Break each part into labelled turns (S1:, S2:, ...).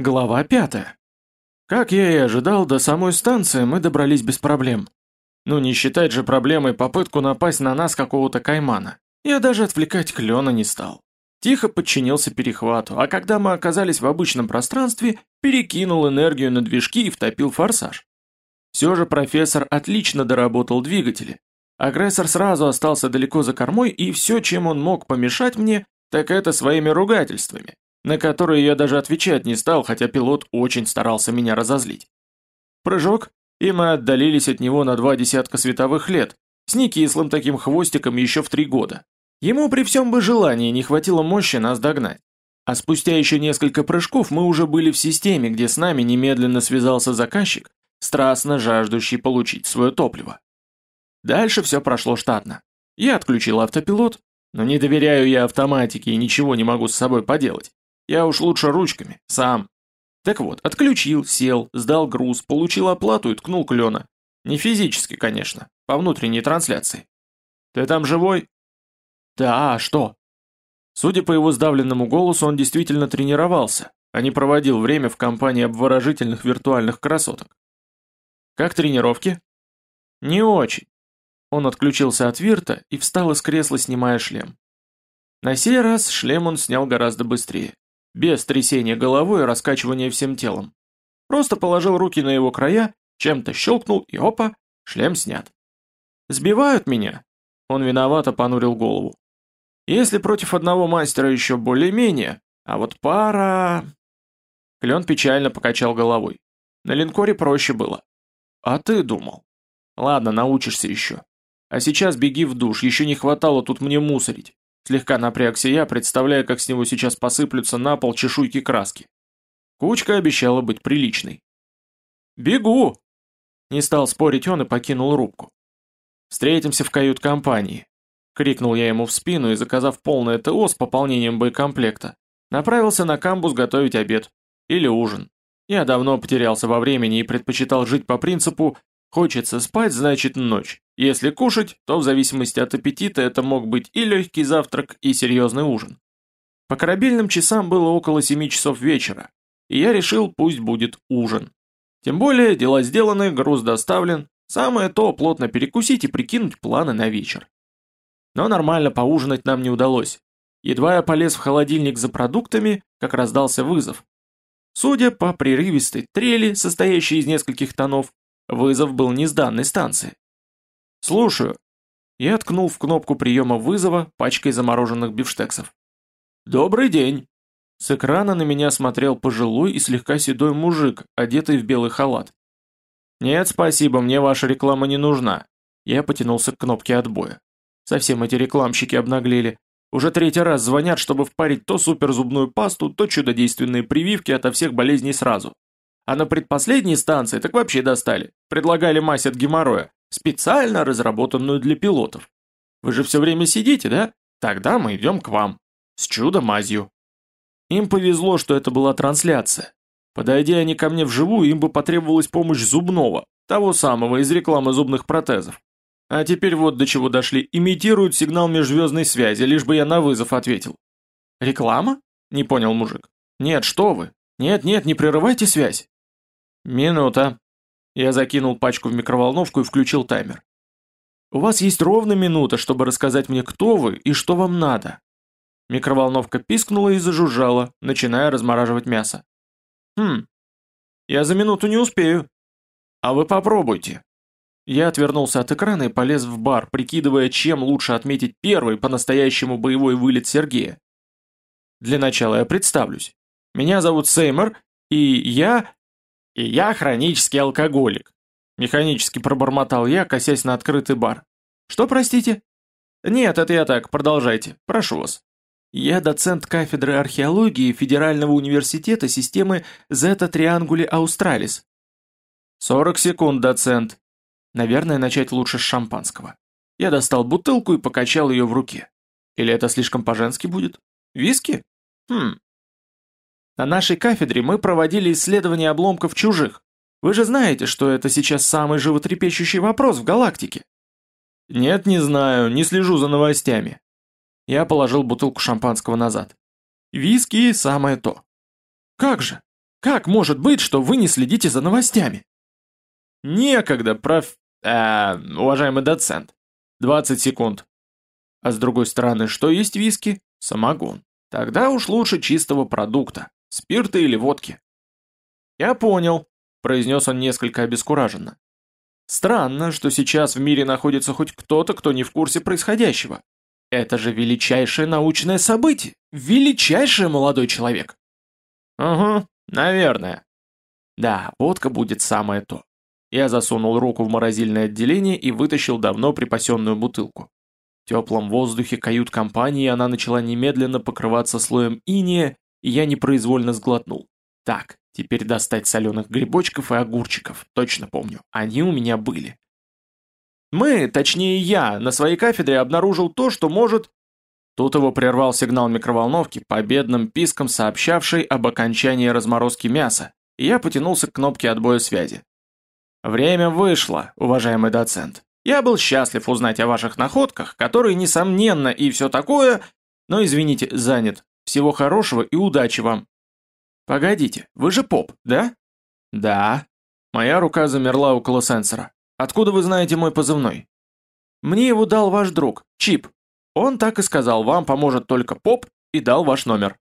S1: Глава пятая. Как я и ожидал, до самой станции мы добрались без проблем. Ну не считать же проблемой попытку напасть на нас какого-то каймана. Я даже отвлекать клена не стал. Тихо подчинился перехвату, а когда мы оказались в обычном пространстве, перекинул энергию на движки и втопил форсаж. Все же профессор отлично доработал двигатели. Агрессор сразу остался далеко за кормой, и все, чем он мог помешать мне, так это своими ругательствами на которые я даже отвечать не стал, хотя пилот очень старался меня разозлить. Прыжок, и мы отдалились от него на два десятка световых лет, с некислым таким хвостиком еще в три года. Ему при всем бы желании не хватило мощи нас догнать. А спустя еще несколько прыжков мы уже были в системе, где с нами немедленно связался заказчик, страстно жаждущий получить свое топливо. Дальше все прошло штатно. Я отключил автопилот, но не доверяю я автоматике и ничего не могу с собой поделать. Я уж лучше ручками, сам. Так вот, отключил, сел, сдал груз, получил оплату и ткнул клена. Не физически, конечно, по внутренней трансляции. Ты там живой? Да, а что? Судя по его сдавленному голосу, он действительно тренировался, а не проводил время в компании обворожительных виртуальных красоток. Как тренировки? Не очень. Он отключился от вирта и встал из кресла, снимая шлем. На сей раз шлем он снял гораздо быстрее без трясения головой и раскачивания всем телом. Просто положил руки на его края, чем-то щелкнул и опа, шлем снят. «Сбивают меня?» Он виновато понурил голову. «Если против одного мастера еще более-менее, а вот пара...» Клен печально покачал головой. На линкоре проще было. «А ты думал?» «Ладно, научишься еще. А сейчас беги в душ, еще не хватало тут мне мусорить. Слегка напрягся я, представляя, как с него сейчас посыплются на пол чешуйки краски. Кучка обещала быть приличной. «Бегу!» Не стал спорить он и покинул рубку. «Встретимся в кают-компании», — крикнул я ему в спину и, заказав полное ТО с пополнением боекомплекта, направился на камбус готовить обед. Или ужин. Я давно потерялся во времени и предпочитал жить по принципу Хочется спать, значит ночь. Если кушать, то в зависимости от аппетита это мог быть и легкий завтрак, и серьезный ужин. По корабельным часам было около 7 часов вечера, и я решил, пусть будет ужин. Тем более, дела сделаны, груз доставлен, самое то плотно перекусить и прикинуть планы на вечер. Но нормально поужинать нам не удалось. Едва я полез в холодильник за продуктами, как раздался вызов. Судя по прерывистой трели, состоящей из нескольких тонов, Вызов был не с данной станции. «Слушаю». Я ткнул в кнопку приема вызова пачкой замороженных бифштексов. «Добрый день». С экрана на меня смотрел пожилой и слегка седой мужик, одетый в белый халат. «Нет, спасибо, мне ваша реклама не нужна». Я потянулся к кнопке отбоя. Совсем эти рекламщики обнаглели. Уже третий раз звонят, чтобы впарить то суперзубную пасту, то чудодейственные прививки ото всех болезней сразу. А на предпоследней станции так вообще достали. Предлагали мазь от геморроя, специально разработанную для пилотов. Вы же все время сидите, да? Тогда мы идем к вам. С чудо-мазью. Им повезло, что это была трансляция. Подойдя они ко мне вживую, им бы потребовалась помощь зубного, того самого из рекламы зубных протезов. А теперь вот до чего дошли, имитируют сигнал межзвездной связи, лишь бы я на вызов ответил. «Реклама?» – не понял мужик. «Нет, что вы. Нет-нет, не прерывайте связь. «Минута». Я закинул пачку в микроволновку и включил таймер. «У вас есть ровно минута, чтобы рассказать мне, кто вы и что вам надо». Микроволновка пискнула и зажужжала, начиная размораживать мясо. «Хм, я за минуту не успею». «А вы попробуйте». Я отвернулся от экрана и полез в бар, прикидывая, чем лучше отметить первый по-настоящему боевой вылет Сергея. Для начала я представлюсь. Меня зовут Сеймор, и я и я хронический алкоголик. Механически пробормотал я, косясь на открытый бар. Что, простите? Нет, это я так, продолжайте. Прошу вас. Я доцент кафедры археологии Федерального университета системы Зета Триангули Аустралис. 40 секунд, доцент. Наверное, начать лучше с шампанского. Я достал бутылку и покачал ее в руке. Или это слишком по-женски будет? Виски? Хм, на нашей кафедре мы проводили исследования обломков чужих. Вы же знаете, что это сейчас самый животрепещущий вопрос в галактике. Нет, не знаю, не слежу за новостями. Я положил бутылку шампанского назад. Виски самое то. Как же? Как может быть, что вы не следите за новостями? Некогда, проф... Э, уважаемый доцент. 20 секунд. А с другой стороны, что есть виски? Самогон. Тогда уж лучше чистого продукта, спирта или водки. Я понял, произнес он несколько обескураженно. Странно, что сейчас в мире находится хоть кто-то, кто не в курсе происходящего. Это же величайшее научное событие. Величайшее, молодой человек. Угу, наверное. Да, водка будет самое то. Я засунул руку в морозильное отделение и вытащил давно припасенную бутылку. В теплом воздухе кают-компании она начала немедленно покрываться слоем иния, и я непроизвольно сглотнул. Так, теперь достать соленых грибочков и огурчиков, точно помню, они у меня были. Мы, точнее я, на своей кафедре обнаружил то, что может... Тут его прервал сигнал микроволновки, победным писком сообщавший об окончании разморозки мяса, и я потянулся к кнопке отбоя связи. Время вышло, уважаемый доцент. Я был счастлив узнать о ваших находках, которые, несомненно, и все такое, но, извините, занят. Всего хорошего и удачи вам. Погодите, вы же поп, да? Да. Моя рука замерла около сенсора. Откуда вы знаете мой позывной? Мне его дал ваш друг, Чип. Он так и сказал, вам поможет только поп, и дал ваш номер.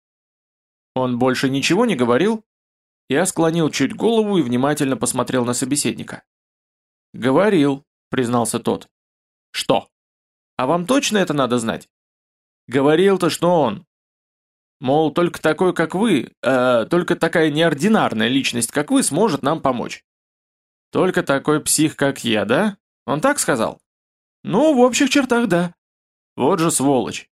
S1: Он больше ничего не говорил? Я склонил чуть голову и внимательно посмотрел на собеседника. «Говорил», — признался тот. «Что? А вам точно это надо знать?» «Говорил-то, что он». «Мол, только такой, как вы, э, только такая неординарная личность, как вы, сможет нам помочь». «Только такой псих, как я, да? Он так сказал?» «Ну, в общих чертах, да». «Вот же сволочь.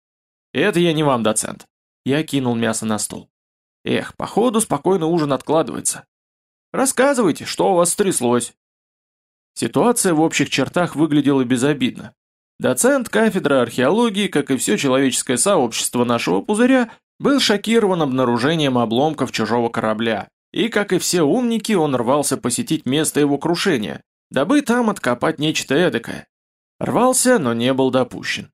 S1: Это я не вам, доцент». Я кинул мясо на стол. Эх, походу спокойно ужин откладывается. Рассказывайте, что у вас стряслось. Ситуация в общих чертах выглядела безобидно. Доцент кафедры археологии, как и все человеческое сообщество нашего пузыря, был шокирован обнаружением обломков чужого корабля, и, как и все умники, он рвался посетить место его крушения, дабы там откопать нечто эдакое. Рвался, но не был допущен.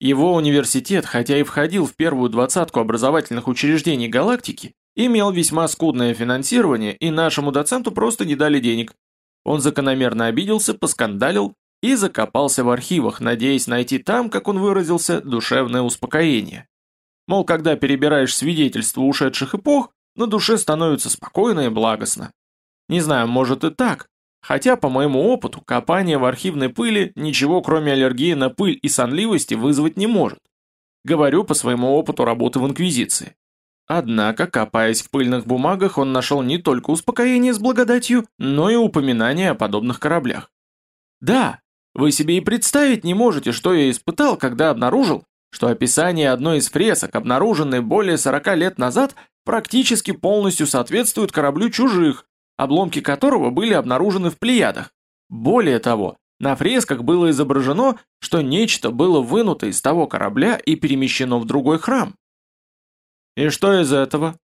S1: Его университет, хотя и входил в первую двадцатку образовательных учреждений галактики, имел весьма скудное финансирование, и нашему доценту просто не дали денег. Он закономерно обиделся, поскандалил и закопался в архивах, надеясь найти там, как он выразился, душевное успокоение. Мол, когда перебираешь свидетельства ушедших эпох, на душе становится спокойно и благостно. Не знаю, может и так, Хотя, по моему опыту, копание в архивной пыли ничего кроме аллергии на пыль и сонливости вызвать не может. Говорю по своему опыту работы в Инквизиции. Однако, копаясь в пыльных бумагах, он нашел не только успокоение с благодатью, но и упоминание о подобных кораблях. Да, вы себе и представить не можете, что я испытал, когда обнаружил, что описание одной из фресок, обнаруженной более 40 лет назад, практически полностью соответствует кораблю чужих, обломки которого были обнаружены в Плеядах. Более того, на фресках было изображено, что нечто было вынуто из того корабля и перемещено в другой храм. И что из этого?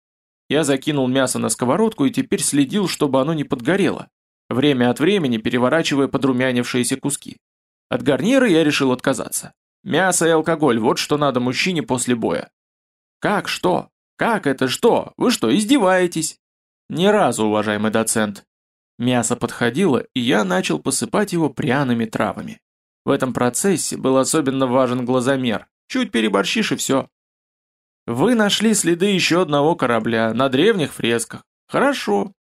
S1: Я закинул мясо на сковородку и теперь следил, чтобы оно не подгорело, время от времени переворачивая подрумянившиеся куски. От гарнира я решил отказаться. Мясо и алкоголь – вот что надо мужчине после боя. Как что? Как это что? Вы что, издеваетесь? Ни разу, уважаемый доцент. Мясо подходило, и я начал посыпать его пряными травами. В этом процессе был особенно важен глазомер. Чуть переборщишь и все. Вы нашли следы еще одного корабля на древних фресках. Хорошо.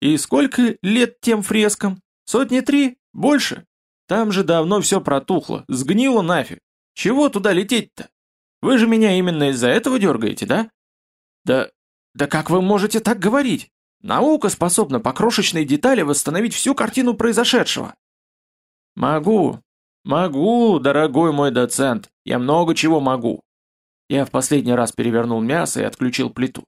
S1: И сколько лет тем фрескам? Сотни три? Больше? Там же давно все протухло, сгнило нафиг. Чего туда лететь-то? Вы же меня именно из-за этого дергаете, да? Да... да как вы можете так говорить? Наука способна по крошечной детали восстановить всю картину произошедшего. Могу, могу, дорогой мой доцент, я много чего могу. Я в последний раз перевернул мясо и отключил плиту.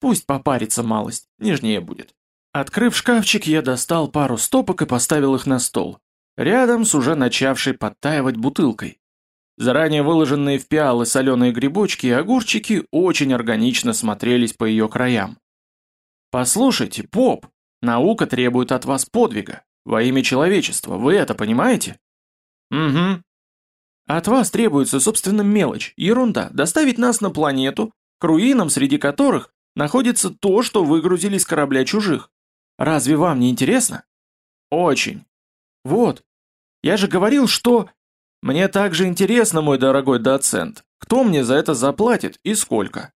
S1: Пусть попарится малость, нежнее будет. Открыв шкафчик, я достал пару стопок и поставил их на стол. Рядом с уже начавшей подтаивать бутылкой. Заранее выложенные в пиалы соленые грибочки и огурчики очень органично смотрелись по ее краям. Послушайте, поп, наука требует от вас подвига. Во имя человечества, вы это понимаете? Угу. От вас требуется, собственно, мелочь, ерунда, доставить нас на планету, к руинам, среди которых, находится то, что выгрузили с корабля чужих. Разве вам не интересно? Очень. Вот. Я же говорил, что... Мне также интересно, мой дорогой доцент, кто мне за это заплатит и сколько?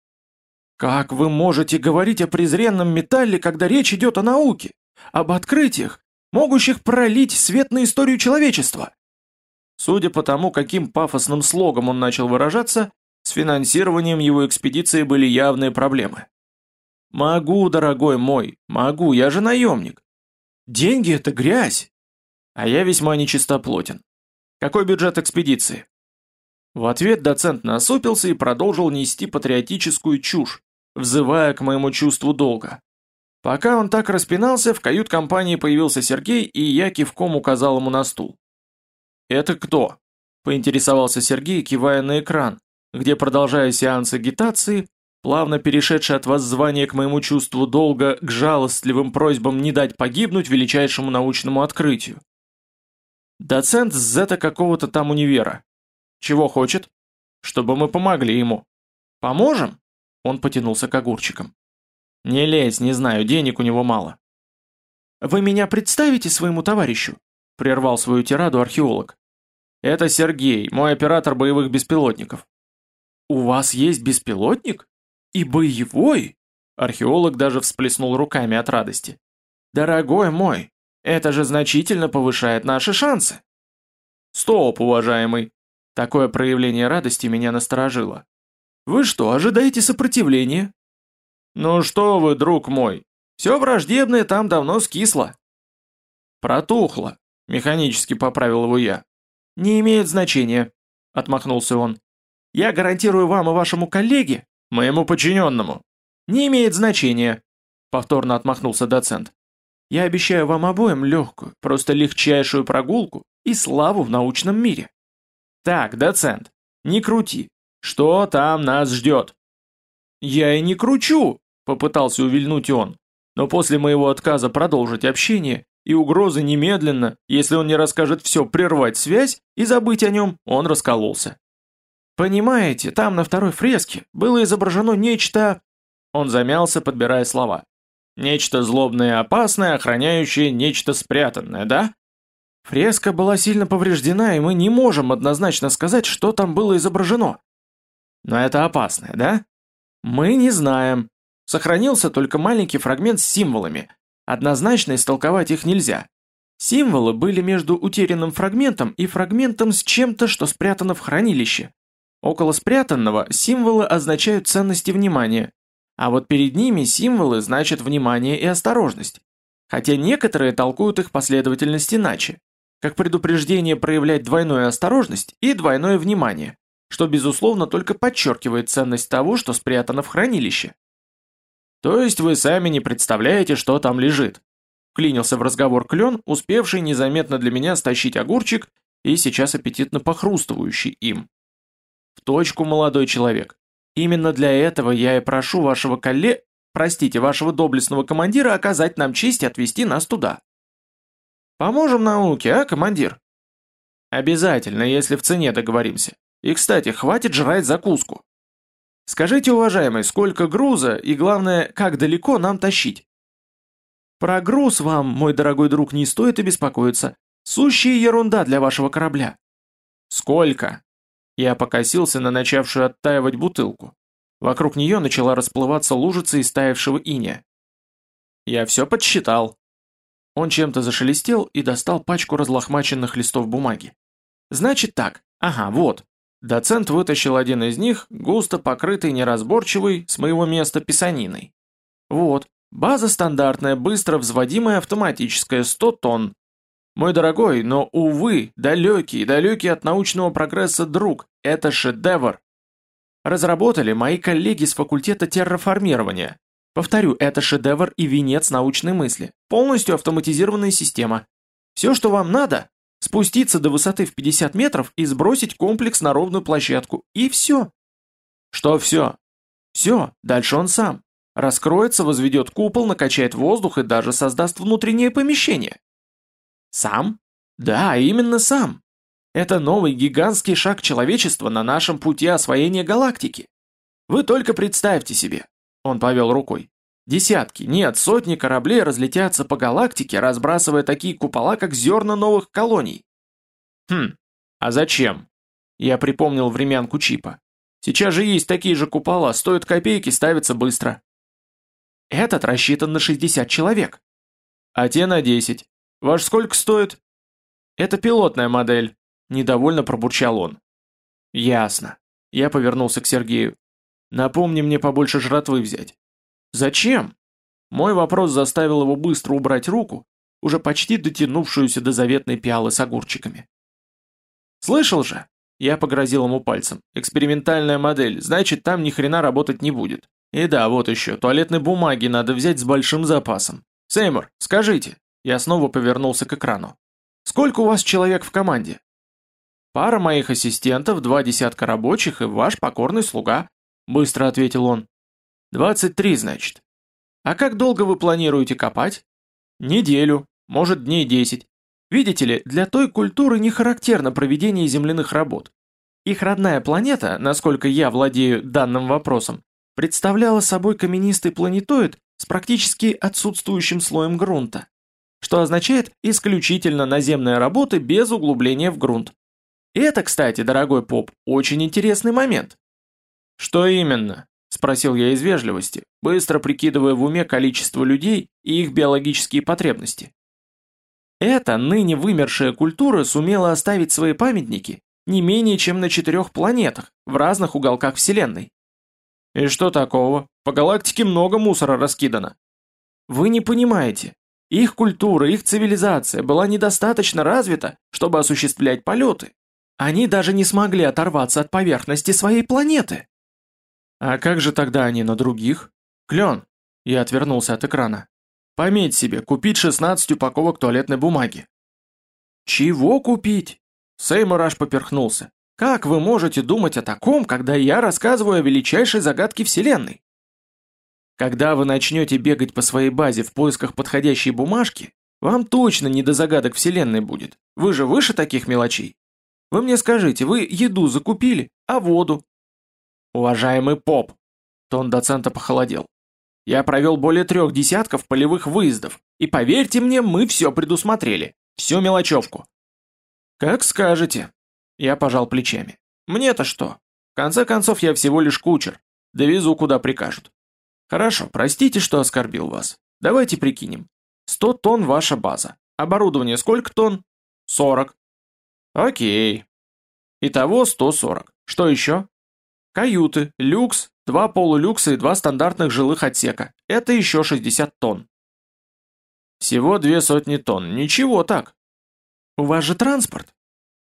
S1: Как вы можете говорить о презренном металле, когда речь идет о науке? Об открытиях, могущих пролить свет на историю человечества? Судя по тому, каким пафосным слогом он начал выражаться, с финансированием его экспедиции были явные проблемы. «Могу, дорогой мой, могу, я же наемник. Деньги — это грязь. А я весьма нечистоплотен. Какой бюджет экспедиции?» В ответ доцент насупился и продолжил нести патриотическую чушь, взывая к моему чувству долга. Пока он так распинался, в кают-компании появился Сергей, и я кивком указал ему на стул. «Это кто?» – поинтересовался Сергей, кивая на экран, где, продолжая сеанс агитации, плавно перешедший от воззвания к моему чувству долга к жалостливым просьбам не дать погибнуть величайшему научному открытию. Доцент зета какого-то там универа. Чего хочет? Чтобы мы помогли ему. Поможем? Он потянулся к огурчикам. Не лезь, не знаю, денег у него мало. Вы меня представите своему товарищу? Прервал свою тираду археолог. Это Сергей, мой оператор боевых беспилотников. У вас есть беспилотник? И боевой? Археолог даже всплеснул руками от радости. Дорогой мой, это же значительно повышает наши шансы. Стоп, уважаемый. Такое проявление радости меня насторожило. Вы что, ожидаете сопротивления? Ну что вы, друг мой, все враждебное там давно скисло. Протухло, механически поправил его я. Не имеет значения, отмахнулся он. Я гарантирую вам и вашему коллеге, моему подчиненному. Не имеет значения, повторно отмахнулся доцент. Я обещаю вам обоим легкую, просто легчайшую прогулку и славу в научном мире. Так, доцент, не крути, что там нас ждет?» «Я и не кручу!» — попытался увильнуть он. Но после моего отказа продолжить общение и угрозы немедленно, если он не расскажет все, прервать связь и забыть о нем, он раскололся. «Понимаете, там на второй фреске было изображено нечто...» Он замялся, подбирая слова. «Нечто злобное и опасное, охраняющее нечто спрятанное, да?» Фреска была сильно повреждена, и мы не можем однозначно сказать, что там было изображено. Но это опасное, да? Мы не знаем. Сохранился только маленький фрагмент с символами. Однозначно истолковать их нельзя. Символы были между утерянным фрагментом и фрагментом с чем-то, что спрятано в хранилище. Около спрятанного символы означают ценности внимания, а вот перед ними символы значат внимание и осторожность. Хотя некоторые толкуют их последовательность иначе, как предупреждение проявлять двойную осторожность и двойное внимание что безусловно только подчеркивает ценность того, что спрятано в хранилище. То есть вы сами не представляете, что там лежит. Клинился в разговор клен, успевший незаметно для меня стащить огурчик и сейчас аппетитно похрустывающий им. В точку, молодой человек. Именно для этого я и прошу вашего колле... Простите, вашего доблестного командира оказать нам честь и отвезти нас туда. Поможем науке, а, командир? Обязательно, если в цене договоримся. И, кстати, хватит жрать закуску. Скажите, уважаемый, сколько груза и, главное, как далеко нам тащить? Про груз вам, мой дорогой друг, не стоит и беспокоиться. Сущая ерунда для вашего корабля. Сколько? Я покосился на начавшую оттаивать бутылку. Вокруг нее начала расплываться лужица истаявшего иния. Я все подсчитал. Он чем-то зашелестел и достал пачку разлохмаченных листов бумаги. Значит так, ага, вот. Доцент вытащил один из них, густо покрытый неразборчивый, с моего места писаниной. Вот, база стандартная, быстро взводимая автоматическая, 100 тонн. Мой дорогой, но, увы, далекий, далекий от научного прогресса друг, это шедевр. Разработали мои коллеги с факультета терраформирования. Повторю, это шедевр и венец научной мысли. Полностью автоматизированная система. Все, что вам надо, спуститься до высоты в 50 метров и сбросить комплекс на ровную площадку. И все. Что все? Все, дальше он сам. Раскроется, возведет купол, накачает воздух и даже создаст внутреннее помещение. Сам? Да, именно сам. Это новый гигантский шаг человечества на нашем пути освоения галактики. Вы только представьте себе. Он повел рукой. Десятки, нет, сотни кораблей разлетятся по галактике, разбрасывая такие купола, как зерна новых колоний. Хм, а зачем? Я припомнил времянку чипа. Сейчас же есть такие же купола, стоят копейки, ставятся быстро. Этот рассчитан на 60 человек. А те на 10. Ваш сколько стоит? Это пилотная модель. Недовольно пробурчал он. Ясно. Я повернулся к Сергею. Напомни мне побольше жратвы взять. Зачем? Мой вопрос заставил его быстро убрать руку, уже почти дотянувшуюся до заветной пиалы с огурчиками. «Слышал же?» Я погрозил ему пальцем. «Экспериментальная модель, значит, там ни хрена работать не будет. И да, вот еще, туалетной бумаги надо взять с большим запасом. Сеймур, скажите». Я снова повернулся к экрану. «Сколько у вас человек в команде?» «Пара моих ассистентов, два десятка рабочих и ваш покорный слуга», быстро ответил он. «Двадцать три, значит. А как долго вы планируете копать?» «Неделю, может дней десять. Видите ли, для той культуры не характерно проведение земляных работ. Их родная планета, насколько я владею данным вопросом, представляла собой каменистый планетоид с практически отсутствующим слоем грунта, что означает исключительно наземные работы без углубления в грунт. И это, кстати, дорогой поп, очень интересный момент. Что именно? Спросил я из вежливости, быстро прикидывая в уме количество людей и их биологические потребности. Эта ныне вымершая культура сумела оставить свои памятники не менее чем на четырех планетах, в разных уголках Вселенной. И что такого? По галактике много мусора раскидано. Вы не понимаете. Их культура, их цивилизация была недостаточно развита, чтобы осуществлять полеты. Они даже не смогли оторваться от поверхности своей планеты. А как же тогда они на других? Клен. Я отвернулся от экрана. Пометь себе, купить 16 упаковок туалетной бумаги. Чего купить? Сеймур аж поперхнулся. Как вы можете думать о таком, когда я рассказываю о величайшей загадке Вселенной? Когда вы начнете бегать по своей базе в поисках подходящей бумажки, вам точно не до загадок Вселенной будет. Вы же выше таких мелочей. Вы мне скажите, вы еду закупили, а воду? Уважаемый поп, тон доцента похолодел. Я провел более трех десятков полевых выездов, и поверьте мне, мы все предусмотрели, всю мелочевку. Как скажете. Я пожал плечами. Мне-то что? В конце концов, я всего лишь кучер. Довезу, куда прикажут. Хорошо, простите, что оскорбил вас. Давайте прикинем. Сто тонн ваша база. Оборудование сколько тонн? Сорок. Окей. Итого сорок. Что еще? Каюты, люкс, два полулюкса и два стандартных жилых отсека. Это еще 60 тонн. Всего две сотни тонн. Ничего так. У вас же транспорт.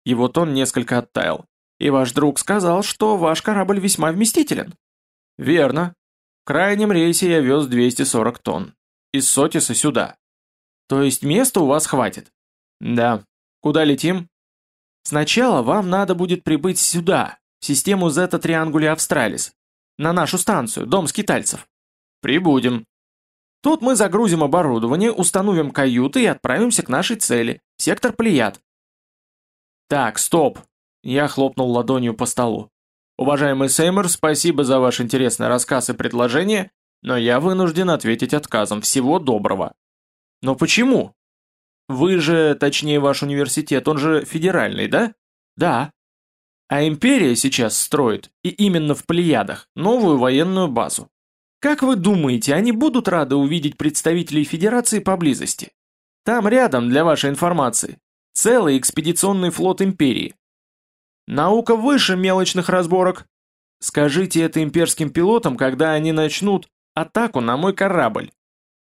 S1: Его тон несколько оттаял. И ваш друг сказал, что ваш корабль весьма вместителен. Верно. В крайнем рейсе я вез 240 тонн. Из Сотиса сюда. То есть места у вас хватит? Да. Куда летим? Сначала вам надо будет прибыть сюда, систему Зета Триангули Австралис, на нашу станцию, дом скитальцев. Прибудем. Тут мы загрузим оборудование, установим каюты и отправимся к нашей цели, сектор Плеяд. Так, стоп. Я хлопнул ладонью по столу. Уважаемый Сеймер, спасибо за ваш интересный рассказ и предложение, но я вынужден ответить отказом. Всего доброго. Но почему? Вы же, точнее ваш университет, он же федеральный, да? Да. А империя сейчас строит, и именно в Плеядах, новую военную базу. Как вы думаете, они будут рады увидеть представителей Федерации поблизости? Там рядом, для вашей информации, целый экспедиционный флот империи. Наука выше мелочных разборок. Скажите это имперским пилотам, когда они начнут атаку на мой корабль.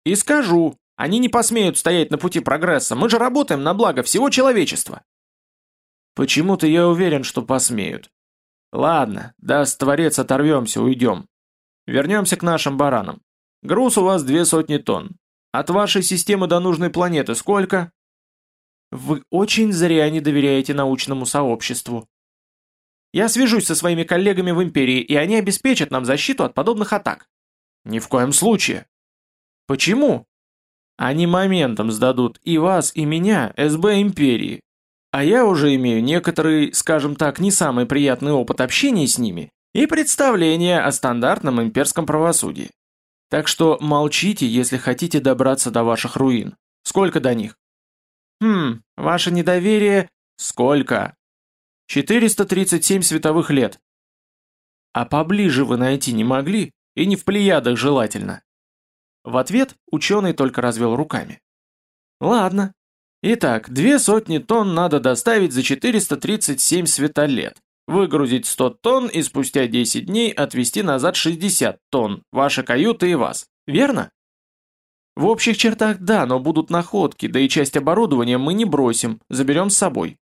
S1: И скажу, они не посмеют стоять на пути прогресса, мы же работаем на благо всего человечества. Почему-то я уверен, что посмеют. Ладно, даст творец, оторвемся, уйдем. Вернемся к нашим баранам. Груз у вас две сотни тонн. От вашей системы до нужной планеты сколько? Вы очень зря не доверяете научному сообществу. Я свяжусь со своими коллегами в Империи, и они обеспечат нам защиту от подобных атак. Ни в коем случае. Почему? Они моментом сдадут и вас, и меня, СБ Империи, а я уже имею некоторый, скажем так, не самый приятный опыт общения с ними и представление о стандартном имперском правосудии. Так что молчите, если хотите добраться до ваших руин. Сколько до них? Хм, ваше недоверие... Сколько? 437 световых лет. А поближе вы найти не могли, и не в Плеядах желательно. В ответ ученый только развел руками. Ладно. Итак, две сотни тонн надо доставить за 437 светолет, выгрузить 100 тонн и спустя 10 дней отвезти назад 60 тонн, ваши каюты и вас. Верно? В общих чертах да, но будут находки, да и часть оборудования мы не бросим, заберем с собой.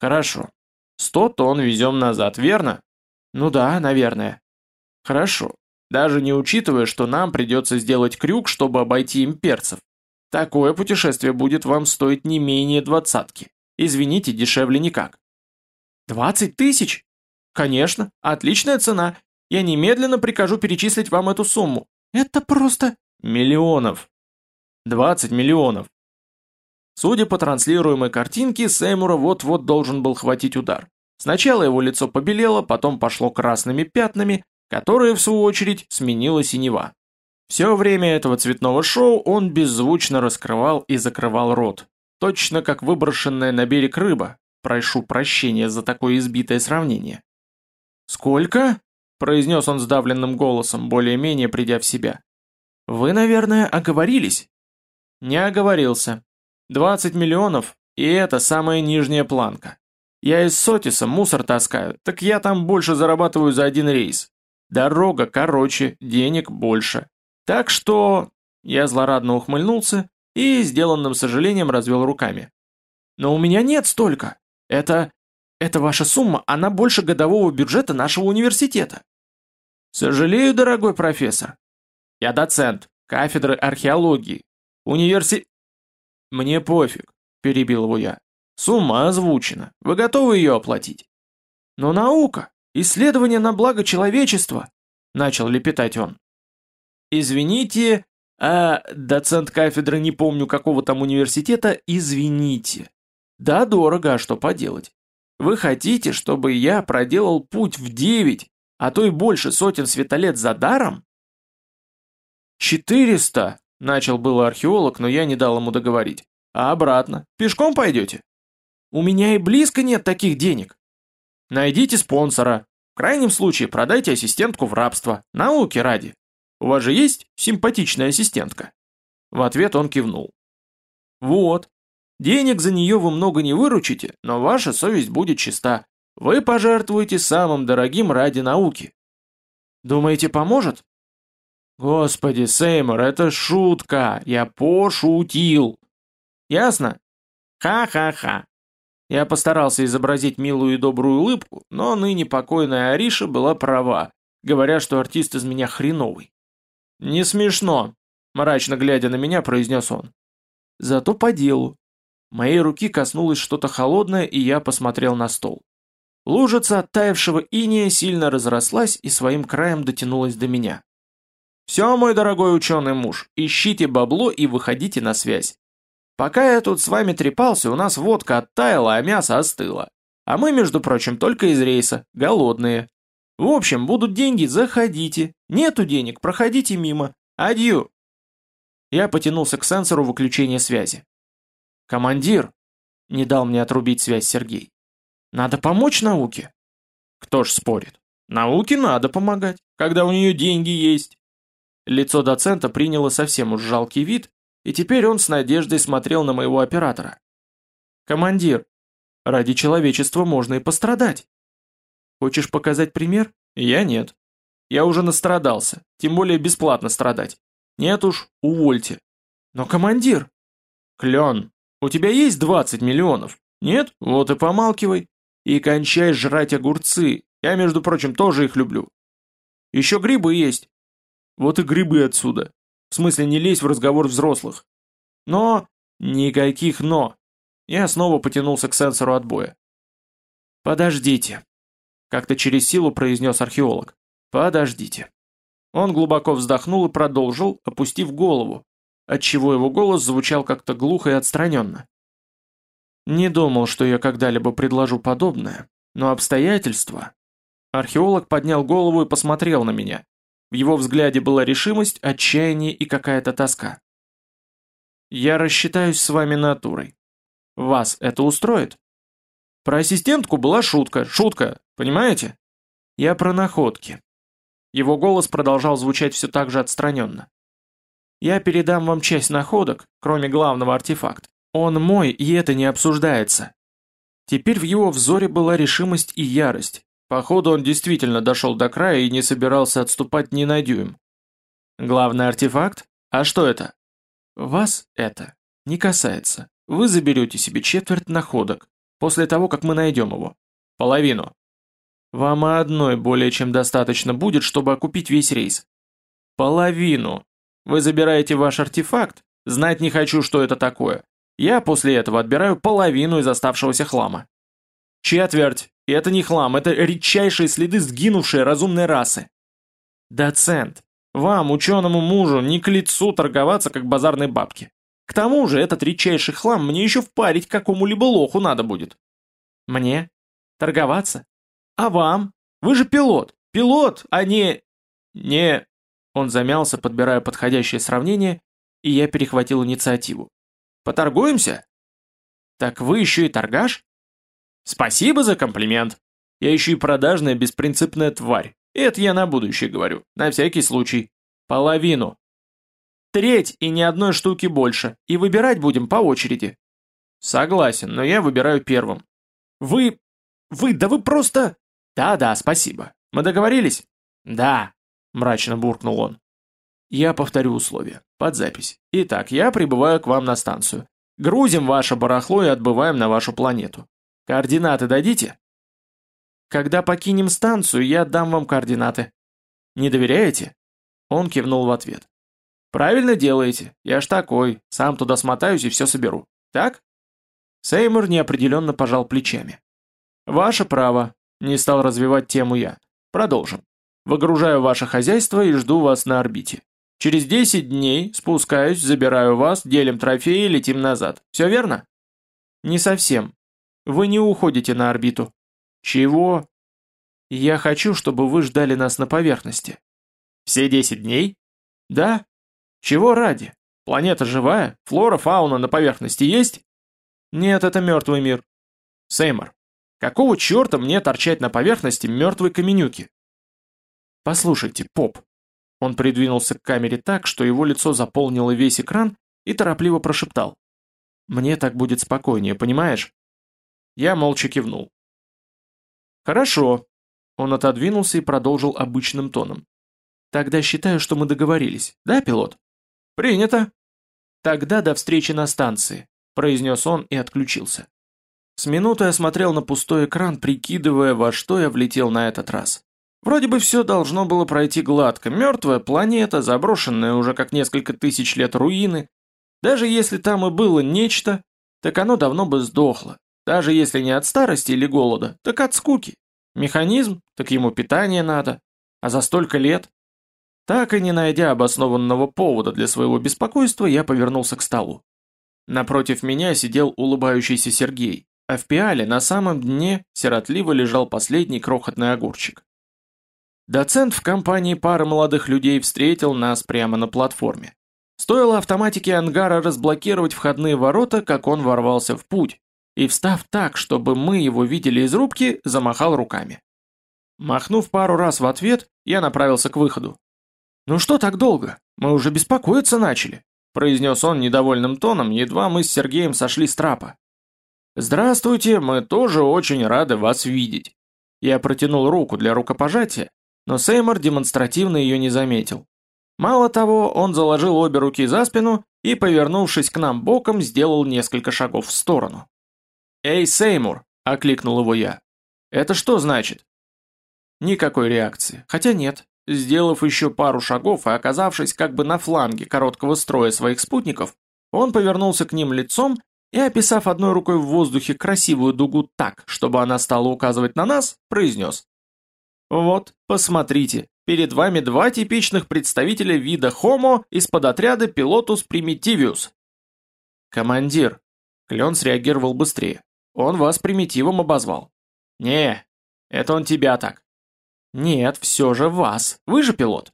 S1: Хорошо. 100 тонн везем назад, верно? Ну да, наверное. Хорошо. Даже не учитывая, что нам придется сделать крюк, чтобы обойти имперцев. Такое путешествие будет вам стоить не менее двадцатки. Извините, дешевле никак. Двадцать тысяч? Конечно, отличная цена. Я немедленно прикажу перечислить вам эту сумму. Это просто... Миллионов. Двадцать миллионов. Судя по транслируемой картинке, Сеймура вот-вот должен был хватить удар. Сначала его лицо побелело, потом пошло красными пятнами, которые, в свою очередь, сменила синева. Все время этого цветного шоу он беззвучно раскрывал и закрывал рот, точно как выброшенная на берег рыба, прошу прощения за такое избитое сравнение. «Сколько?» – произнес он сдавленным голосом, более-менее придя в себя. «Вы, наверное, оговорились?» «Не оговорился. 20 миллионов, и это самая нижняя планка. Я из Сотиса мусор таскаю, так я там больше зарабатываю за один рейс. Дорога короче, денег больше. Так что...» Я злорадно ухмыльнулся и, сделанным сожалением, развел руками. «Но у меня нет столько. Это... это ваша сумма, она больше годового бюджета нашего университета». «Сожалею, дорогой профессор. Я доцент, кафедры археологии. Универси...» «Мне пофиг», — перебил его я. «Сумма озвучена. Вы готовы ее оплатить?» «Но наука, исследование на благо человечества», — начал лепетать он. «Извините, а доцент кафедры не помню какого там университета, извините. Да, дорого, а что поделать? Вы хотите, чтобы я проделал путь в девять, а то и больше сотен светолет за даром?» «Четыреста!» — начал было археолог, но я не дал ему договорить. «А обратно? Пешком пойдете?» «У меня и близко нет таких денег». «Найдите спонсора. В крайнем случае продайте ассистентку в рабство. Науки ради. У вас же есть симпатичная ассистентка?» В ответ он кивнул. «Вот. Денег за нее вы много не выручите, но ваша совесть будет чиста. Вы пожертвуете самым дорогим ради науки. Думаете, поможет?» «Господи, Сеймур, это шутка! Я пошутил!» «Ясно?» «Ха-ха-ха!» Я постарался изобразить милую и добрую улыбку, но ныне покойная Ариша была права, говоря, что артист из меня хреновый. «Не смешно», – мрачно глядя на меня, произнес он. «Зато по делу». Моей руки коснулось что-то холодное, и я посмотрел на стол. Лужица оттаившего иния сильно разрослась и своим краем дотянулась до меня. «Все, мой дорогой ученый муж, ищите бабло и выходите на связь. Пока я тут с вами трепался, у нас водка оттаяла, а мясо остыло. А мы, между прочим, только из рейса, голодные. В общем, будут деньги, заходите. Нету денег, проходите мимо. Адью. Я потянулся к сенсору выключения связи. Командир, не дал мне отрубить связь Сергей. Надо помочь науке. Кто ж спорит? Науке надо помогать, когда у нее деньги есть. Лицо доцента приняло совсем уж жалкий вид, и теперь он с надеждой смотрел на моего оператора. «Командир, ради человечества можно и пострадать. Хочешь показать пример? Я нет. Я уже настрадался, тем более бесплатно страдать. Нет уж, увольте. Но командир... Клен, у тебя есть 20 миллионов? Нет? Вот и помалкивай. И кончай жрать огурцы. Я, между прочим, тоже их люблю. Еще грибы есть. Вот и грибы отсюда. В смысле, не лезь в разговор взрослых. Но... Никаких «но». Я снова потянулся к сенсору отбоя. «Подождите», как-то через силу произнес археолог. «Подождите». Он глубоко вздохнул и продолжил, опустив голову, отчего его голос звучал как-то глухо и отстраненно. «Не думал, что я когда-либо предложу подобное, но обстоятельства...» Археолог поднял голову и посмотрел на меня. В его взгляде была решимость, отчаяние и какая-то тоска. «Я рассчитаюсь с вами натурой. Вас это устроит?» Про ассистентку была шутка, шутка, понимаете? Я про находки. Его голос продолжал звучать все так же отстраненно. Я передам вам часть находок, кроме главного артефакта. Он мой, и это не обсуждается. Теперь в его взоре была решимость и ярость. Походу, он действительно дошел до края и не собирался отступать ни на дюйм. Главный артефакт? А что это? Вас это не касается. Вы заберете себе четверть находок, после того, как мы найдем его. Половину. Вам одной более чем достаточно будет, чтобы окупить весь рейс. Половину. Вы забираете ваш артефакт? Знать не хочу, что это такое. Я после этого отбираю половину из оставшегося хлама. Четверть. И это не хлам, это редчайшие следы сгинувшей разумной расы. Доцент, вам, ученому мужу, не к лицу торговаться, как базарной бабки. К тому же этот редчайший хлам мне еще впарить какому-либо лоху надо будет. Мне? Торговаться? А вам? Вы же пилот. Пилот, а не... Не... Он замялся, подбирая подходящее сравнение, и я перехватил инициативу. Поторгуемся? Так вы еще и торгаш? Спасибо за комплимент. Я еще и продажная беспринципная тварь. Это я на будущее говорю, на всякий случай. Половину. Треть и ни одной штуки больше, и выбирать будем по очереди. Согласен, но я выбираю первым. Вы... вы, да вы просто... Да-да, спасибо. Мы договорились? Да, мрачно буркнул он. Я повторю условия. Под запись. Итак, я прибываю к вам на станцию. Грузим ваше барахло и отбываем на вашу планету. Координаты дадите? Когда покинем станцию, я дам вам координаты. Не доверяете? Он кивнул в ответ. Правильно делаете. Я ж такой. Сам туда смотаюсь и все соберу. Так? Сеймур неопределенно пожал плечами. Ваше право. Не стал развивать тему я. Продолжим. Выгружаю ваше хозяйство и жду вас на орбите. Через 10 дней спускаюсь, забираю вас, делим трофеи и летим назад. Все верно? Не совсем. Вы не уходите на орбиту. Чего? Я хочу, чтобы вы ждали нас на поверхности. Все 10 дней? Да. Чего ради? Планета живая? Флора, фауна на поверхности есть? Нет, это мертвый мир. Сеймор, какого черта мне торчать на поверхности мертвой каменюки? Послушайте, поп, он придвинулся к камере так, что его лицо заполнило весь экран и торопливо прошептал. «Мне так будет спокойнее, понимаешь?» Я молча кивнул. «Хорошо». Он отодвинулся и продолжил обычным тоном. «Тогда считаю, что мы договорились, да, пилот?» «Принято». «Тогда до встречи на станции», — произнес он и отключился. С минуты я смотрел на пустой экран, прикидывая, во что я влетел на этот раз. Вроде бы все должно было пройти гладко. Мертвая планета, заброшенная уже как несколько тысяч лет руины. Даже если там и было нечто, так оно давно бы сдохло. Даже если не от старости или голода, так от скуки. Механизм, так ему питание надо. А за столько лет? Так и не найдя обоснованного повода для своего беспокойства, я повернулся к столу. Напротив меня сидел улыбающийся Сергей, а в пиале на самом дне сиротливо лежал последний крохотный огурчик. Доцент в компании пары молодых людей встретил нас прямо на платформе. Стоило автоматике ангара разблокировать входные ворота, как он ворвался в путь, и, встав так, чтобы мы его видели из рубки, замахал руками. Махнув пару раз в ответ, я направился к выходу. «Ну что так долго? Мы уже беспокоиться начали», произнес он недовольным тоном, едва мы с Сергеем сошли с трапа. «Здравствуйте, мы тоже очень рады вас видеть». Я протянул руку для рукопожатия, но Сеймор демонстративно ее не заметил. Мало того, он заложил обе руки за спину и, повернувшись к нам боком, сделал несколько шагов в сторону. «Эй, Сеймур!» – окликнул его я. «Это что значит?» Никакой реакции. Хотя нет. Сделав еще пару шагов и оказавшись как бы на фланге короткого строя своих спутников, он повернулся к ним лицом и, описав одной рукой в воздухе красивую дугу так, чтобы она стала указывать на нас, произнес вот, посмотрите, перед вами два типичных представителя вида Homo из подотряда Pilotus Primitivius. Командир. Клен среагировал быстрее. Он вас примитивом обозвал. Не, это он тебя так. Нет, все же вас. Вы же пилот.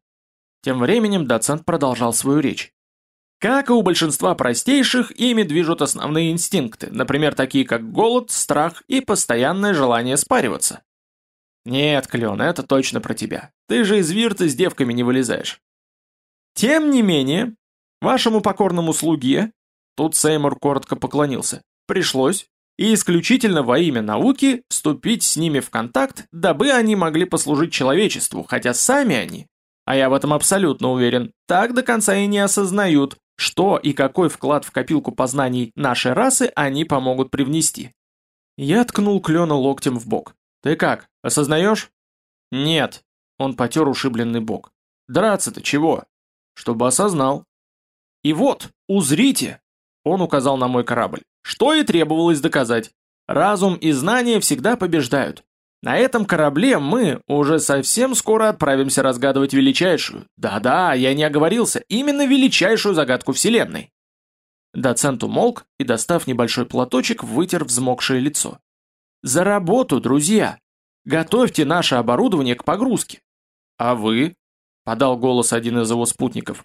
S1: Тем временем доцент продолжал свою речь. Как и у большинства простейших, ими движут основные инстинкты, например, такие как голод, страх и постоянное желание спариваться. Нет, Клен, это точно про тебя. Ты же из вирта с девками не вылезаешь. Тем не менее, вашему покорному слуге, тут Сеймур коротко поклонился, пришлось, и исключительно во имя науки, вступить с ними в контакт, дабы они могли послужить человечеству, хотя сами они, а я в этом абсолютно уверен, так до конца и не осознают, что и какой вклад в копилку познаний нашей расы они помогут привнести. Я ткнул Клена локтем в бок. «Ты как, осознаешь?» «Нет», — он потер ушибленный бок. «Драться-то чего?» «Чтобы осознал». «И вот, узрите!» Он указал на мой корабль. «Что и требовалось доказать. Разум и знания всегда побеждают. На этом корабле мы уже совсем скоро отправимся разгадывать величайшую, да-да, я не оговорился, именно величайшую загадку Вселенной. Доцент умолк и, достав небольшой платочек, вытер взмокшее лицо. «За работу, друзья! Готовьте наше оборудование к погрузке!» «А вы?» — подал голос один из его спутников.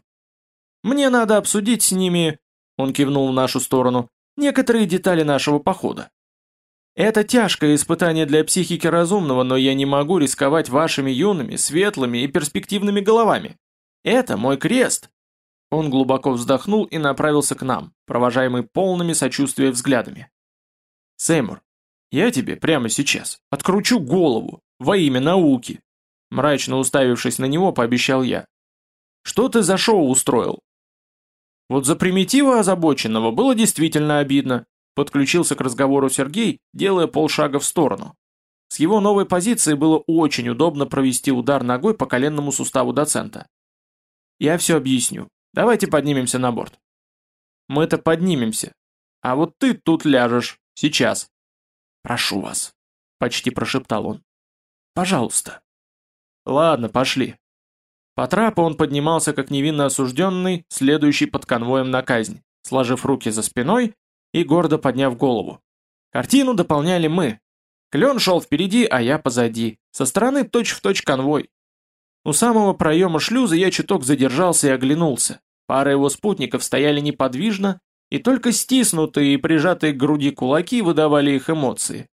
S1: «Мне надо обсудить с ними...» — он кивнул в нашу сторону. «Некоторые детали нашего похода. Это тяжкое испытание для психики разумного, но я не могу рисковать вашими юными, светлыми и перспективными головами. Это мой крест!» Он глубоко вздохнул и направился к нам, провожаемый полными сочувствия взглядами. «Сеймур, я тебе прямо сейчас откручу голову во имя науки!» Мрачно уставившись на него, пообещал я. «Что ты за шоу устроил?» Вот за примитива озабоченного было действительно обидно, Подключился к разговору Сергей, делая полшага в сторону. С его новой позиции было очень удобно провести удар ногой по коленному суставу доцента. «Я все объясню. Давайте поднимемся на борт». «Мы-то поднимемся. А вот ты тут ляжешь. Сейчас». «Прошу вас», — почти прошептал он. «Пожалуйста». «Ладно, пошли». По трапу он поднимался как невинно осужденный, следующий под конвоем на казнь, сложив руки за спиной и гордо подняв голову. Картину дополняли мы. Клен шел впереди, а я позади. Со стороны точь-в-точь точь конвой. У самого проема шлюза я чуток задержался и оглянулся. Пара его спутников стояли неподвижно, и только стиснутые и прижатые к груди кулаки выдавали их эмоции.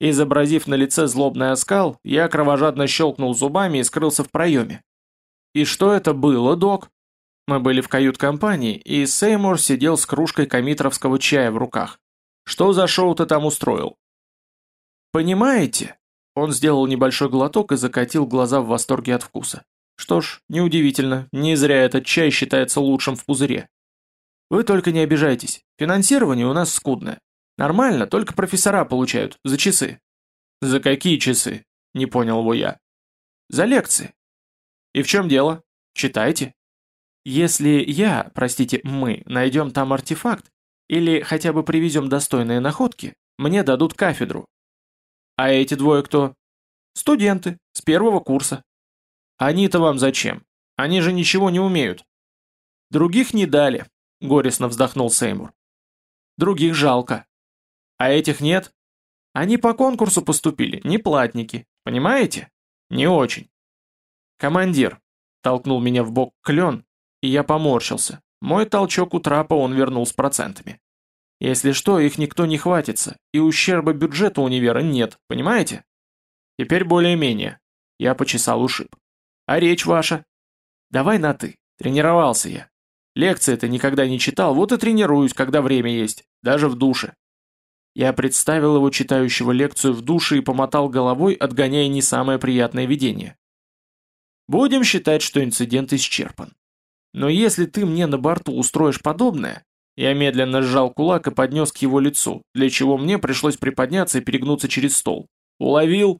S1: Изобразив на лице злобный оскал, я кровожадно щелкнул зубами и скрылся в проеме. «И что это было, док?» Мы были в кают-компании, и Сеймур сидел с кружкой комитровского чая в руках. «Что за шоу ты там устроил?» «Понимаете?» Он сделал небольшой глоток и закатил глаза в восторге от вкуса. Что ж, неудивительно, не зря этот чай считается лучшим в пузыре. Вы только не обижайтесь, финансирование у нас скудное. Нормально, только профессора получают, за часы. За какие часы? Не понял его я. За лекции. И в чем дело? Читайте. Если я, простите, мы, найдем там артефакт, или хотя бы привезем достойные находки, мне дадут кафедру. А эти двое кто? Студенты, с первого курса. Они-то вам зачем? Они же ничего не умеют. Других не дали, горестно вздохнул Сеймур. Других жалко. А этих нет? Они по конкурсу поступили, не платники, понимаете? Не очень. Командир, толкнул меня в бок клен, и я поморщился. Мой толчок у трапа он вернул с процентами. Если что, их никто не хватится, и ущерба бюджета универа нет, понимаете? Теперь более-менее. Я почесал ушиб. А речь ваша? Давай на «ты». Тренировался я. Лекции-то никогда не читал, вот и тренируюсь, когда время есть, даже в душе. Я представил его читающего лекцию в душе и помотал головой, отгоняя не самое приятное видение. Будем считать, что инцидент исчерпан. Но если ты мне на борту устроишь подобное, я медленно сжал кулак и поднес к его лицу, для чего мне пришлось приподняться и перегнуться через стол. Уловил?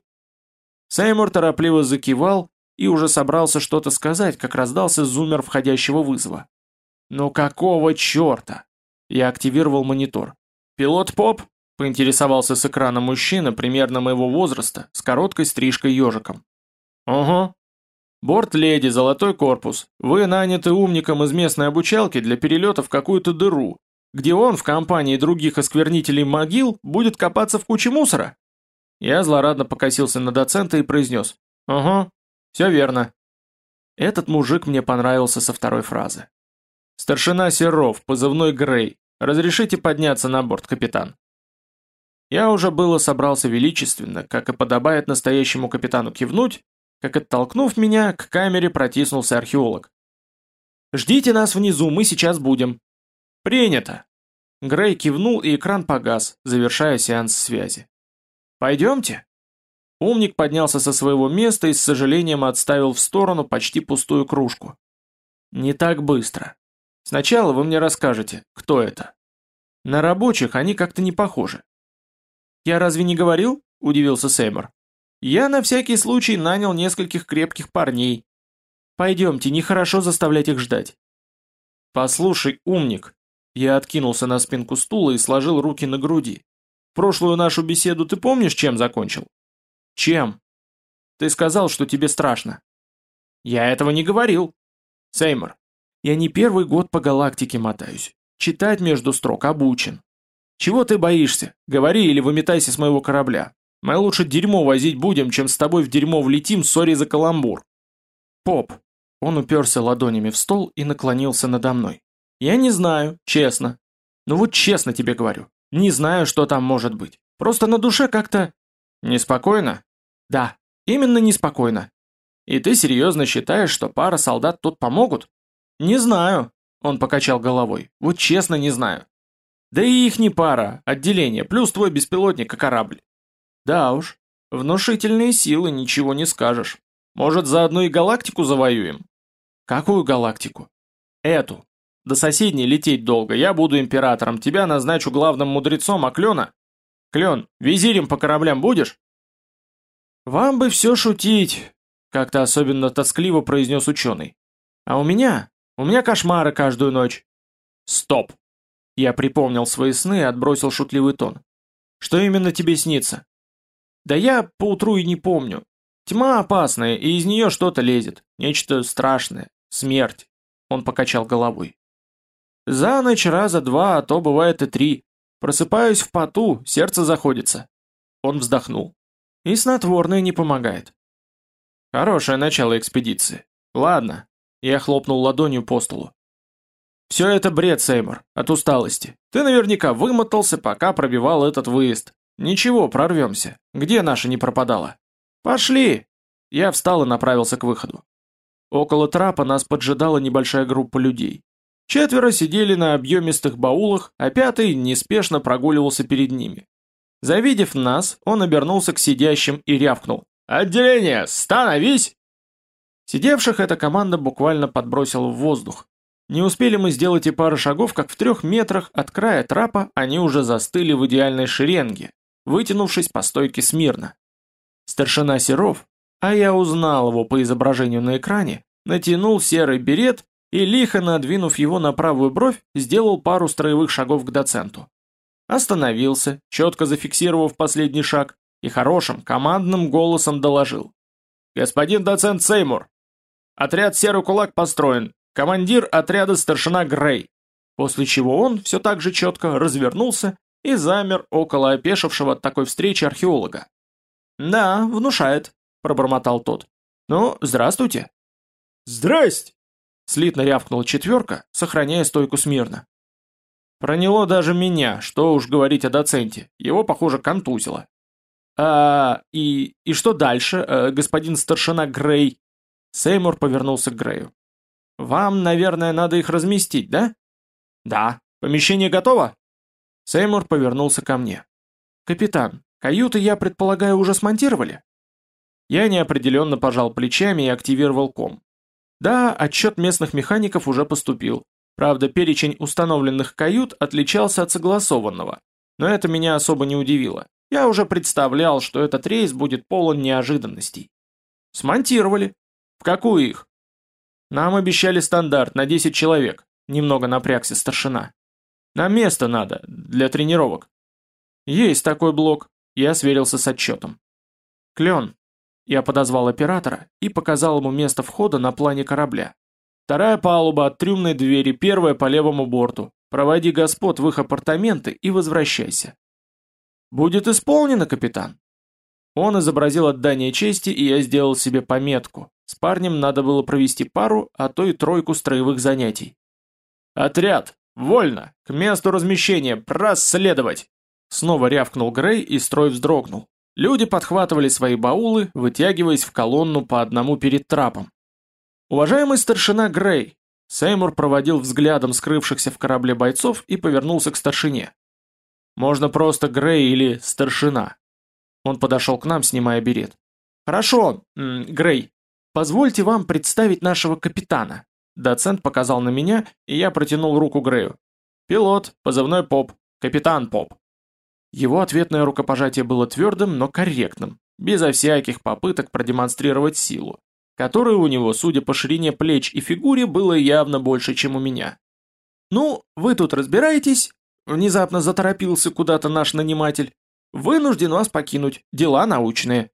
S1: Сеймур торопливо закивал и уже собрался что-то сказать, как раздался зумер входящего вызова. «Ну какого черта?» Я активировал монитор. «Пилот Поп?» — поинтересовался с экрана мужчина примерно моего возраста, с короткой стрижкой ежиком. «Ого, Борт-леди, золотой корпус. Вы наняты умником из местной обучалки для перелета в какую-то дыру, где он в компании других осквернителей могил будет копаться в куче мусора?» Я злорадно покосился на доцента и произнес. «Ага, все верно». Этот мужик мне понравился со второй фразы. «Старшина Серов, позывной Грей. Разрешите подняться на борт, капитан?» Я уже было собрался величественно, как и подобает настоящему капитану кивнуть, как оттолкнув меня, к камере протиснулся археолог. «Ждите нас внизу, мы сейчас будем». «Принято!» Грей кивнул, и экран погас, завершая сеанс связи. «Пойдемте?» Умник поднялся со своего места и с сожалением отставил в сторону почти пустую кружку. «Не так быстро. Сначала вы мне расскажете, кто это. На рабочих они как-то не похожи». «Я разве не говорил?» – удивился Сеймор. «Я на всякий случай нанял нескольких крепких парней. Пойдемте, нехорошо заставлять их ждать». «Послушай, умник». Я откинулся на спинку стула и сложил руки на груди. «Прошлую нашу беседу ты помнишь, чем закончил?» «Чем?» «Ты сказал, что тебе страшно». «Я этого не говорил». «Сеймор, я не первый год по галактике мотаюсь. Читать между строк обучен. Чего ты боишься? Говори или выметайся с моего корабля. Мы лучше дерьмо возить будем, чем с тобой в дерьмо влетим, сори за каламбур». «Поп». Он уперся ладонями в стол и наклонился надо мной. «Я не знаю, честно. Ну вот честно тебе говорю. Не знаю, что там может быть. Просто на душе как-то...» «Неспокойно?» Да, именно неспокойно. И ты серьезно считаешь, что пара солдат тут помогут? Не знаю, он покачал головой. Вот честно не знаю. Да и их не пара, отделение, плюс твой беспилотник и корабль. Да уж, внушительные силы, ничего не скажешь. Может, заодно и галактику завоюем? Какую галактику? Эту. До соседней лететь долго, я буду императором, тебя назначу главным мудрецом, а Клена? Клен, визирем по кораблям будешь? «Вам бы все шутить», — как-то особенно тоскливо произнес ученый. «А у меня? У меня кошмары каждую ночь». «Стоп!» Я припомнил свои сны и отбросил шутливый тон. «Что именно тебе снится?» «Да я поутру и не помню. Тьма опасная, и из нее что-то лезет. Нечто страшное. Смерть». Он покачал головой. «За ночь раза два, а то бывает и три. Просыпаюсь в поту, сердце заходится». Он вздохнул. И снотворное не помогает. Хорошее начало экспедиции. Ладно. Я хлопнул ладонью по столу. Все это бред, Сеймор, от усталости. Ты наверняка вымотался, пока пробивал этот выезд. Ничего, прорвемся. Где наша не пропадала? Пошли! Я встал и направился к выходу. Около трапа нас поджидала небольшая группа людей. Четверо сидели на объемистых баулах, а пятый неспешно прогуливался перед ними. Завидев нас, он обернулся к сидящим и рявкнул. «Отделение! Становись!» Сидевших эта команда буквально подбросила в воздух. Не успели мы сделать и пары шагов, как в трех метрах от края трапа они уже застыли в идеальной шеренге, вытянувшись по стойке смирно. Старшина Серов, а я узнал его по изображению на экране, натянул серый берет и, лихо надвинув его на правую бровь, сделал пару строевых шагов к доценту. Остановился, четко зафиксировав последний шаг, и хорошим, командным голосом доложил. «Господин доцент Сеймур, отряд «Серый кулак» построен, командир отряда старшина Грей». После чего он все так же четко развернулся и замер около опешившего от такой встречи археолога. «Да, внушает», — пробормотал тот. «Ну, здравствуйте». «Здрасте!» — слитно рявкнула четверка, сохраняя стойку смирно. Проняло даже меня, что уж говорить о доценте. Его, похоже, контузило. «А, и, и что дальше, э, господин старшина Грей?» Сеймур повернулся к Грею. «Вам, наверное, надо их разместить, да?» «Да. Помещение готово?» Сеймур повернулся ко мне. «Капитан, каюты, я предполагаю, уже смонтировали?» Я неопределенно пожал плечами и активировал ком. Да, отчет местных механиков уже поступил. Правда, перечень установленных кают отличался от согласованного, но это меня особо не удивило. Я уже представлял, что этот рейс будет полон неожиданностей. Смонтировали. В какую их? Нам обещали стандарт на 10 человек. Немного напрягся старшина. Нам место надо, для тренировок. Есть такой блок. Я сверился с отчетом. Клен. Я подозвал оператора и показал ему место входа на плане корабля. Вторая палуба от трюмной двери, первая по левому борту. Проводи господ в их апартаменты и возвращайся. Будет исполнено, капитан. Он изобразил отдание чести, и я сделал себе пометку. С парнем надо было провести пару, а то и тройку строевых занятий. «Отряд! Вольно! К месту размещения! Проследовать!» Снова рявкнул Грей, и строй вздрогнул. Люди подхватывали свои баулы, вытягиваясь в колонну по одному перед трапом. «Уважаемый старшина Грей!» Сеймур проводил взглядом скрывшихся в корабле бойцов и повернулся к старшине. «Можно просто Грей или старшина». Он подошел к нам, снимая берет. «Хорошо, Грей, позвольте вам представить нашего капитана». Доцент показал на меня, и я протянул руку Грею. «Пилот, позывной Поп, капитан Поп». Его ответное рукопожатие было твердым, но корректным, безо всяких попыток продемонстрировать силу, которой у него, судя по ширине плеч и фигуре, было явно больше, чем у меня. «Ну, вы тут разбираетесь?» Внезапно заторопился куда-то наш наниматель. «Вынужден вас покинуть, дела научные».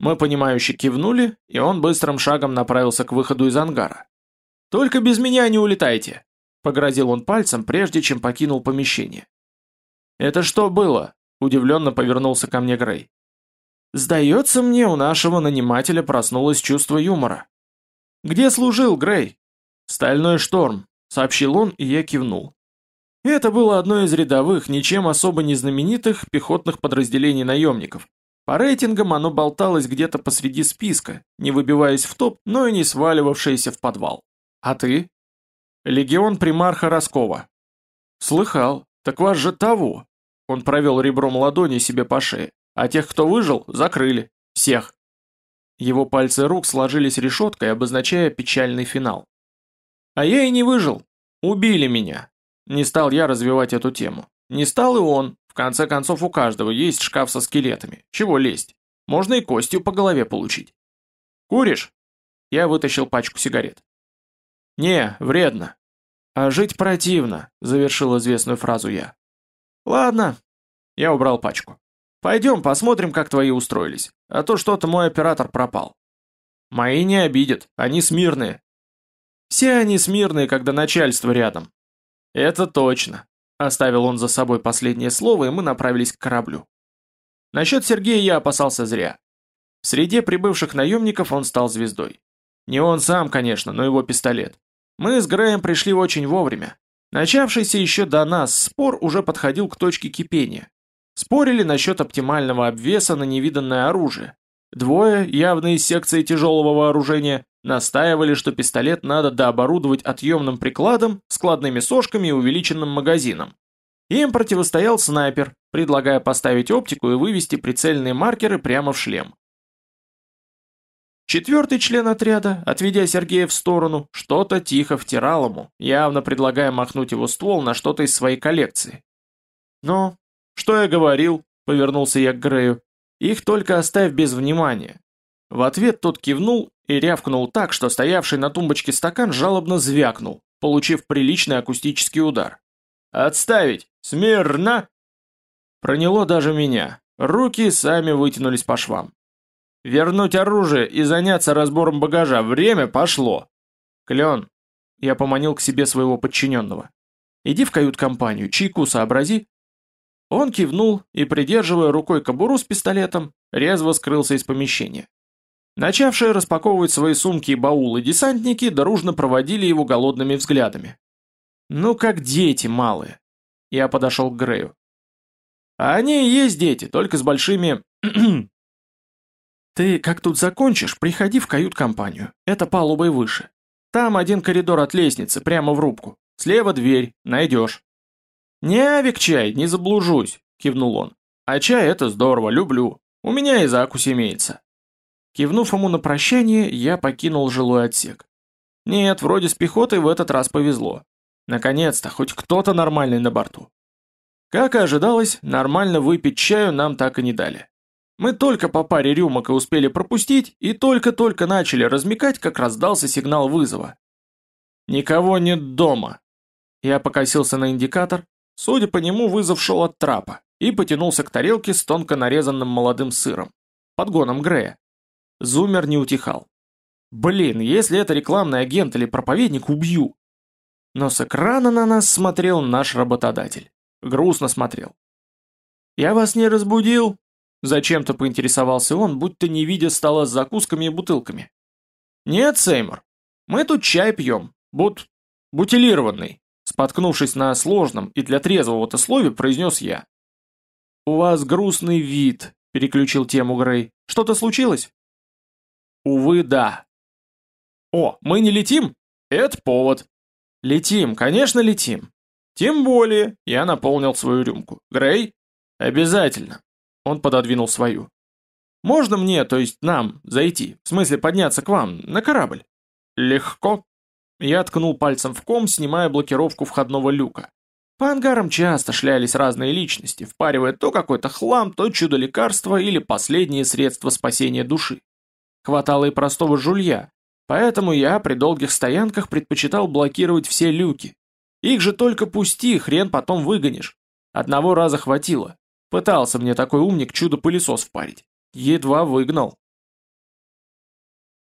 S1: Мы понимающе кивнули, и он быстрым шагом направился к выходу из ангара. «Только без меня не улетайте!» — погрозил он пальцем, прежде чем покинул помещение. «Это что было?» – удивленно повернулся ко мне Грей. «Сдается мне, у нашего нанимателя проснулось чувство юмора». «Где служил, Грей?» «Стальной шторм», – сообщил он, и я кивнул. Это было одно из рядовых, ничем особо не знаменитых пехотных подразделений наемников. По рейтингам оно болталось где-то посреди списка, не выбиваясь в топ, но и не сваливавшееся в подвал. А ты? Легион примарха Роскова. Слыхал. Так вас же того. Он провел ребром ладони себе по шее. А тех, кто выжил, закрыли. Всех. Его пальцы рук сложились решеткой, обозначая печальный финал. А я и не выжил. Убили меня. Не стал я развивать эту тему. Не стал и он. В конце концов, у каждого есть шкаф со скелетами. Чего лезть? Можно и костью по голове получить. Куришь? Я вытащил пачку сигарет. Не, вредно. А жить противно, завершил известную фразу я. «Ладно». Я убрал пачку. «Пойдем, посмотрим, как твои устроились. А то что-то мой оператор пропал». «Мои не обидят, они смирные». «Все они смирные, когда начальство рядом». «Это точно», — оставил он за собой последнее слово, и мы направились к кораблю. Насчет Сергея я опасался зря. В среде прибывших наемников он стал звездой. Не он сам, конечно, но его пистолет. Мы с Греем пришли очень вовремя. Начавшийся еще до нас спор уже подходил к точке кипения. Спорили насчет оптимального обвеса на невиданное оружие. Двое, явно из секции тяжелого вооружения, настаивали, что пистолет надо дооборудовать отъемным прикладом, складными сошками и увеличенным магазином. Им противостоял снайпер, предлагая поставить оптику и вывести прицельные маркеры прямо в шлем. Четвертый член отряда, отведя Сергея в сторону, что-то тихо втирал ему, явно предлагая махнуть его ствол на что-то из своей коллекции. «Но, что я говорил?» — повернулся я к Грею. «Их только оставь без внимания». В ответ тот кивнул и рявкнул так, что стоявший на тумбочке стакан жалобно звякнул, получив приличный акустический удар. «Отставить! Смирно!» Проняло даже меня. Руки сами вытянулись по швам. Вернуть оружие и заняться разбором багажа. Время пошло. Клен. Я поманил к себе своего подчиненного. Иди в кают-компанию, чайку сообрази. Он кивнул и, придерживая рукой кобуру с пистолетом, резво скрылся из помещения. Начавшие распаковывать свои сумки и баулы десантники дружно проводили его голодными взглядами. «Ну как дети малые!» Я подошел к Грею. «А они и есть дети, только с большими «Ты, как тут закончишь, приходи в кают-компанию. Это палубой выше. Там один коридор от лестницы, прямо в рубку. Слева дверь, найдешь». «Не авик чай, не заблужусь», — кивнул он. «А чай это здорово, люблю. У меня и закусь имеется». Кивнув ему на прощание, я покинул жилой отсек. Нет, вроде с пехотой в этот раз повезло. Наконец-то, хоть кто-то нормальный на борту. Как и ожидалось, нормально выпить чаю нам так и не дали. Мы только по паре рюмок и успели пропустить, и только-только начали размекать, как раздался сигнал вызова. «Никого нет дома». Я покосился на индикатор. Судя по нему, вызов шел от трапа и потянулся к тарелке с тонко нарезанным молодым сыром. Подгоном Грея. Зумер не утихал. «Блин, если это рекламный агент или проповедник, убью!» Но с экрана на нас смотрел наш работодатель. Грустно смотрел. «Я вас не разбудил?» Зачем-то поинтересовался он, будто не видя стола с закусками и бутылками. «Нет, Сеймур, мы тут чай пьем, бут... бутилированный», споткнувшись на сложном и для трезвого-то слове, произнес я. «У вас грустный вид», — переключил тему Грей. «Что-то случилось?» «Увы, да». «О, мы не летим? Это повод». «Летим, конечно, летим. Тем более, я наполнил свою рюмку. Грей? Обязательно. Он пододвинул свою. «Можно мне, то есть нам, зайти? В смысле подняться к вам, на корабль?» «Легко». Я ткнул пальцем в ком, снимая блокировку входного люка. По ангарам часто шлялись разные личности, впаривая то какой-то хлам, то чудо-лекарство или последние средства спасения души. Хватало и простого жулья, поэтому я при долгих стоянках предпочитал блокировать все люки. Их же только пусти, хрен потом выгонишь. Одного раза хватило, Пытался мне такой умник чудо-пылесос впарить. Едва выгнал.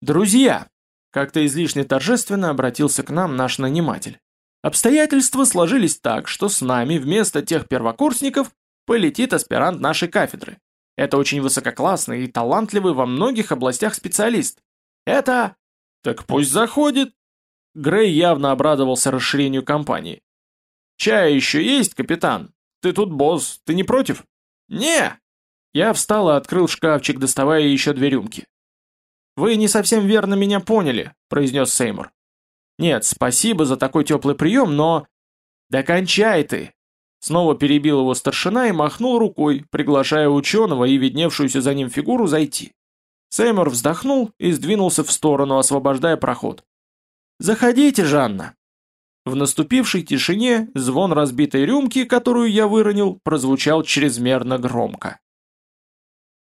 S1: «Друзья!» — как-то излишне торжественно обратился к нам наш наниматель. «Обстоятельства сложились так, что с нами вместо тех первокурсников полетит аспирант нашей кафедры. Это очень высококлассный и талантливый во многих областях специалист. Это... Так пусть заходит!» Грей явно обрадовался расширению компании. «Чай еще есть, капитан? Ты тут босс, ты не против?» «Не!» Я встал и открыл шкафчик, доставая еще две рюмки. «Вы не совсем верно меня поняли», — произнес Сеймур. «Нет, спасибо за такой теплый прием, но...» «Да кончай ты!» Снова перебил его старшина и махнул рукой, приглашая ученого и видневшуюся за ним фигуру зайти. Сеймур вздохнул и сдвинулся в сторону, освобождая проход. «Заходите, Жанна!» В наступившей тишине звон разбитой рюмки, которую я выронил, прозвучал чрезмерно громко.